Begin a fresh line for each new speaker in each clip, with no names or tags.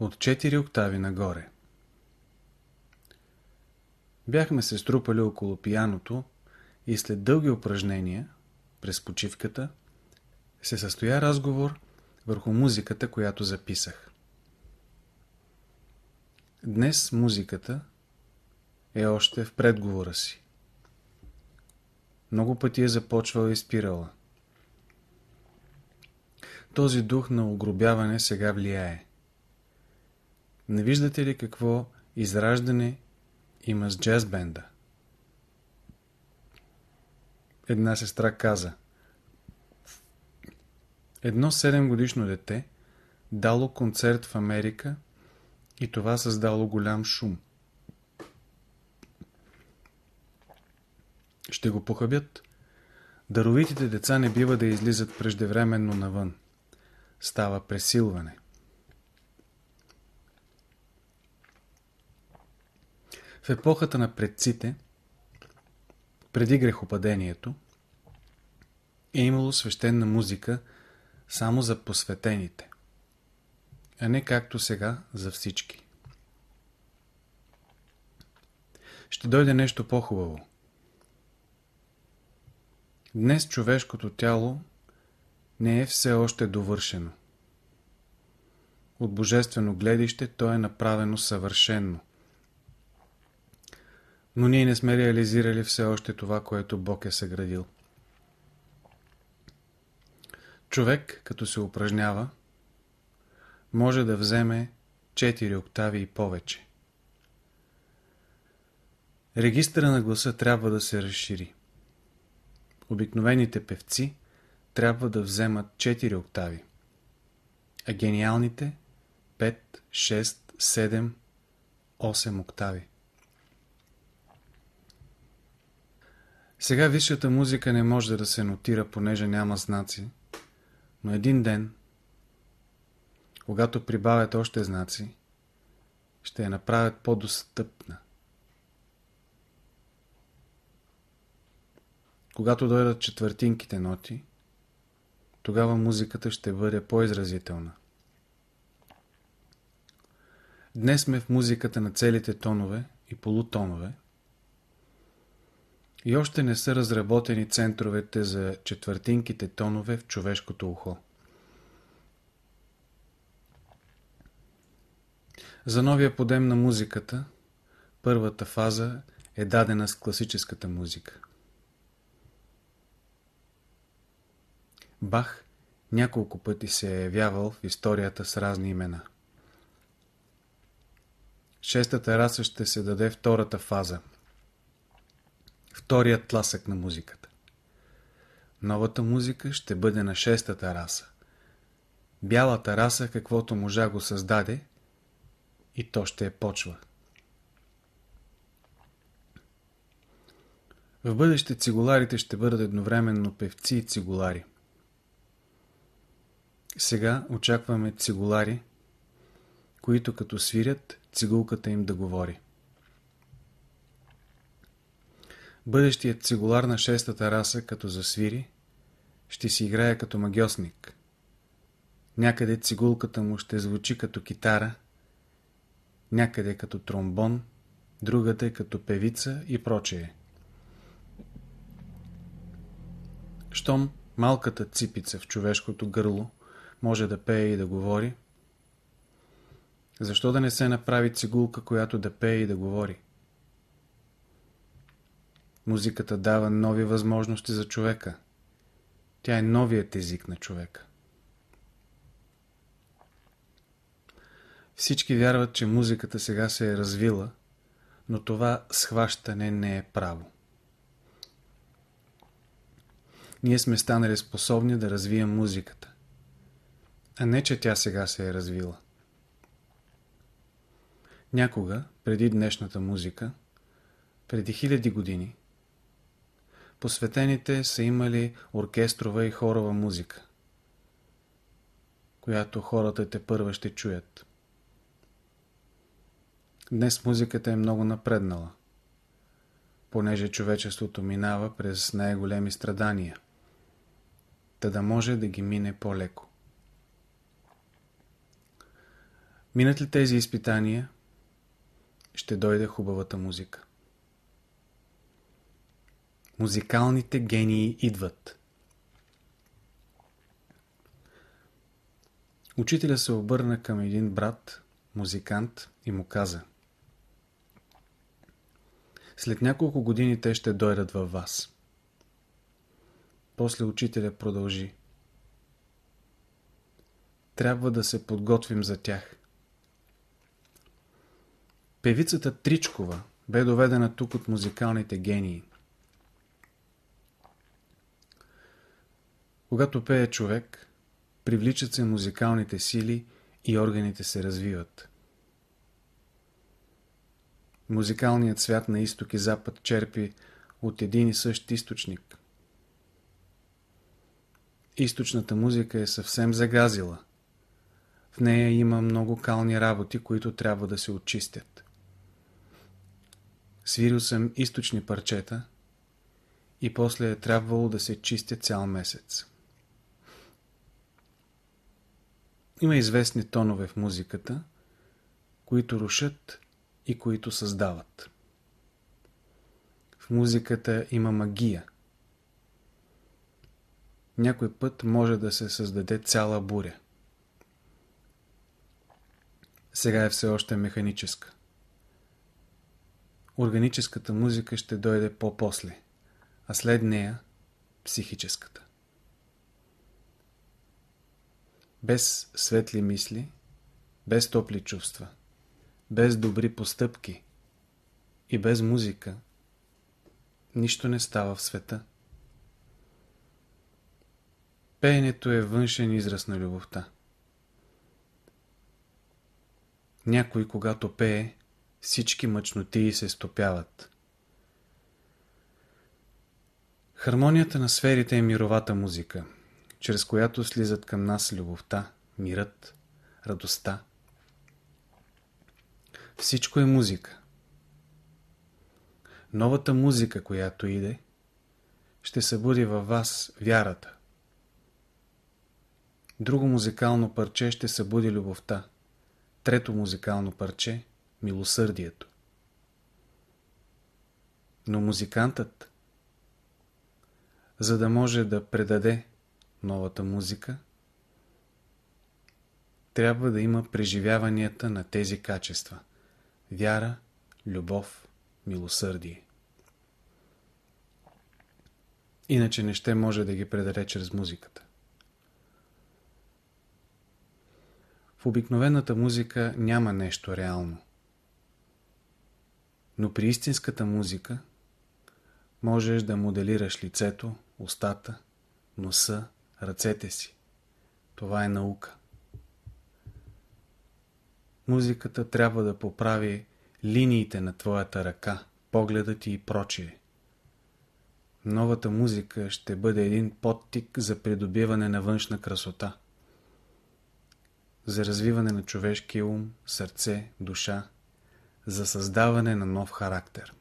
от 4 октави нагоре. Бяхме се струпали около пияното и след дълги упражнения, през почивката, се състоя разговор върху музиката, която записах. Днес музиката е още в предговора си. Много пъти е започвала и спирала. Този дух на огробяване сега влияе. Не виждате ли какво израждане има с джаз бенда? Една сестра каза Едно 7 годишно дете дало концерт в Америка и това създало голям шум. Ще го похабят. Даровитите деца не бива да излизат преждевременно навън. Става пресилване. В епохата на предците, преди грехопадението, е имало свещена музика само за посветените, а не както сега за всички. Ще дойде нещо по-хубаво. Днес човешкото тяло не е все още довършено. От божествено гледище то е направено съвършенно. Но ние не сме реализирали все още това, което Бог е съградил. Човек, като се упражнява, може да вземе 4 октави и повече. Регистъра на гласа трябва да се разшири. Обикновените певци трябва да вземат 4 октави, а гениалните 5, 6, 7, 8 октави. Сега висшата музика не може да се нотира, понеже няма знаци, но един ден, когато прибавят още знаци, ще я направят по-достъпна. Когато дойдат четвъртинките ноти, тогава музиката ще бъде по-изразителна. Днес сме в музиката на целите тонове и полутонове и още не са разработени центровете за четвъртинките тонове в човешкото ухо. За новия подем на музиката, първата фаза е дадена с класическата музика. Бах няколко пъти се е явявал в историята с разни имена. Шестата раса ще се даде втората фаза. Вторият тласък на музиката. Новата музика ще бъде на шестата раса. Бялата раса, каквото можа го създаде, и то ще е почва. В бъдеще цигуларите ще бъдат едновременно певци и цигулари. Сега очакваме цигулари, които като свирят, цигулката им да говори. Бъдещият цигулар на шестата раса, като засвири, ще си играе като магиосник. Някъде цигулката му ще звучи като китара, някъде като тромбон, другата е като певица и прочее. Щом малката ципица в човешкото гърло може да пее и да говори, защо да не се направи цигулка, която да пее и да говори? Музиката дава нови възможности за човека. Тя е новият език на човека. Всички вярват, че музиката сега се е развила, но това схващане не е право. Ние сме станали способни да развием музиката, а не че тя сега се е развила. Някога, преди днешната музика, преди хиляди години, посветените са имали оркестрова и хорова музика, която хората те първа ще чуят. Днес музиката е много напреднала, понеже човечеството минава през най-големи страдания, та да може да ги мине по-леко. Минат ли тези изпитания, ще дойде хубавата музика. Музикалните гении идват. Учителя се обърна към един брат, музикант, и му каза След няколко години те ще дойдат във вас. После учителя продължи Трябва да се подготвим за тях. Певицата Тричкова бе доведена тук от музикалните гении. Когато пее човек, привличат се музикалните сили и органите се развиват. Музикалният свят на изток и запад черпи от един и същ източник. Източната музика е съвсем загазила. В нея има много кални работи, които трябва да се очистят. Свирил съм източни парчета и после е трябвало да се чистя цял месец. Има известни тонове в музиката, които рушат и които създават. В музиката има магия. Някой път може да се създаде цяла буря. Сега е все още механическа. Органическата музика ще дойде по-после, а след нея психическата. Без светли мисли, без топли чувства, без добри постъпки и без музика, нищо не става в света. Пеенето е външен израз на любовта. Някой, когато пее, всички мъчнотии се стопяват. Хармонията на сферите е мировата музика, чрез която слизат към нас любовта, мирът, радостта. Всичко е музика. Новата музика, която иде, ще събуди във вас вярата. Друго музикално парче ще събуди любовта. Трето музикално парче – милосърдието. Но музикантът, за да може да предаде новата музика, трябва да има преживяванията на тези качества – вяра, любов, милосърдие. Иначе не ще може да ги предаде чрез музиката. В обикновената музика няма нещо реално. Но при истинската музика можеш да моделираш лицето, устата, носа, ръцете си. Това е наука. Музиката трябва да поправи линиите на твоята ръка, погледа ти и прочие. Новата музика ще бъде един подтик за придобиване на външна красота за развиване на човешкия ум, сърце, душа, за създаване на нов характер.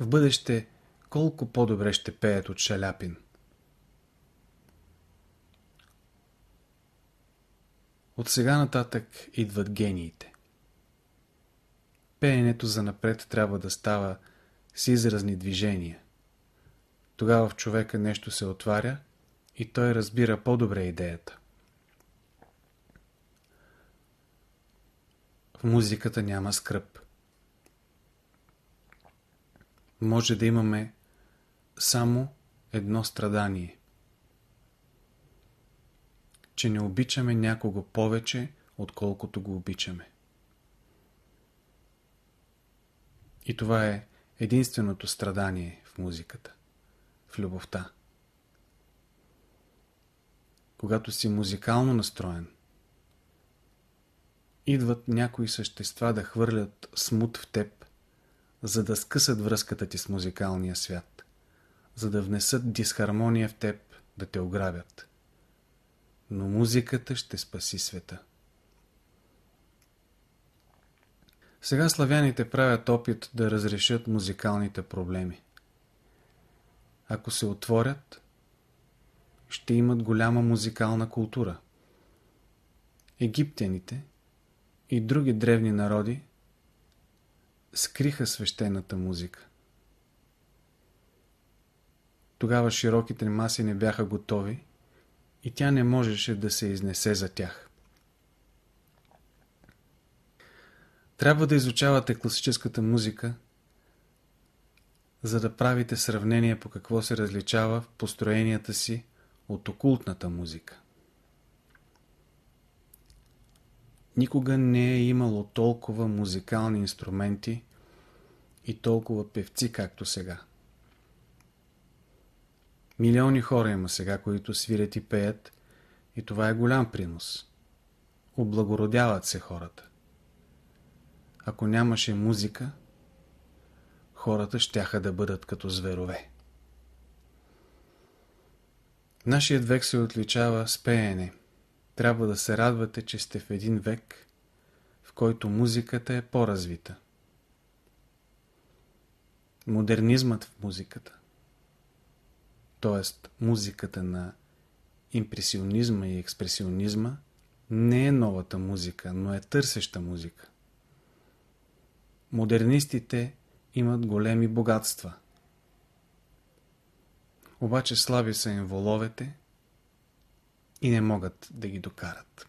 В бъдеще колко по-добре ще пеят от Шаляпин. От сега нататък идват гениите. Пеенето за напред трябва да става с изразни движения. Тогава в човека нещо се отваря и той разбира по-добре идеята. В музиката няма скръп. Може да имаме само едно страдание. Че не обичаме някого повече, отколкото го обичаме. И това е единственото страдание в музиката в любовта. Когато си музикално настроен, идват някои същества да хвърлят смут в теб, за да скъсат връзката ти с музикалния свят, за да внесат дисхармония в теб, да те ограбят. Но музиката ще спаси света. Сега славяните правят опит да разрешат музикалните проблеми. Ако се отворят, ще имат голяма музикална култура. Египтяните и други древни народи скриха свещената музика. Тогава широките маси не бяха готови и тя не можеше да се изнесе за тях. Трябва да изучавате класическата музика, за да правите сравнение по какво се различава в построенията си от окултната музика. Никога не е имало толкова музикални инструменти и толкова певци, както сега. Милиони хора има сега, които свирят и пеят и това е голям принос. Облагородяват се хората. Ако нямаше музика, хората щяха да бъдат като зверове. Нашият век се отличава с пеене. Трябва да се радвате, че сте в един век, в който музиката е по-развита. Модернизмът в музиката, т.е. музиката на импресионизма и експресионизма, не е новата музика, но е търсеща музика. Модернистите имат големи богатства. Обаче слаби са им воловете и не могат да ги докарат.